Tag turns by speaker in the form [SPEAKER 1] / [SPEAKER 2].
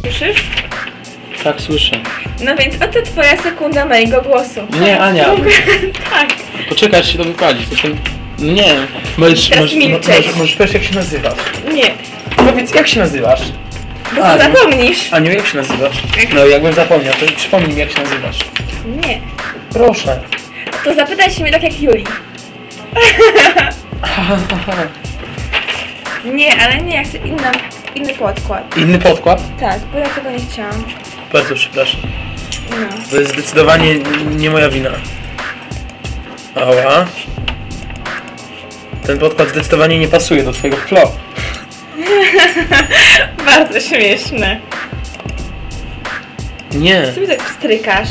[SPEAKER 1] Słyszysz?
[SPEAKER 2] Tak, słyszę.
[SPEAKER 1] No więc oto twoja sekunda mojego głosu.
[SPEAKER 2] Nie, Ania.
[SPEAKER 1] tak.
[SPEAKER 2] Poczekaj, się to wypali. Nie. Możesz, możesz, możesz, możesz powiedzieć, jak się nazywasz.
[SPEAKER 1] Nie.
[SPEAKER 2] Powiedz, jak się nazywasz?
[SPEAKER 1] Bo
[SPEAKER 2] Aniu.
[SPEAKER 1] zapomnisz.
[SPEAKER 2] Aniu, jak się nazywasz? No, jakbym zapomniał, to przypomnij mi, jak się nazywasz.
[SPEAKER 1] Nie.
[SPEAKER 2] Proszę.
[SPEAKER 1] To zapytaj się mnie tak jak Julii. Nie, ale nie, ja chcę inna, inny podkład.
[SPEAKER 2] Inny podkład?
[SPEAKER 1] Tak, bo ja tego nie chciałam.
[SPEAKER 2] Bardzo przepraszam.
[SPEAKER 1] No.
[SPEAKER 2] To jest zdecydowanie nie moja wina. Ała. Ten podkład zdecydowanie nie pasuje do twojego flow.
[SPEAKER 1] Bardzo śmieszne.
[SPEAKER 2] Nie.
[SPEAKER 1] Co mi tak pstrykasz?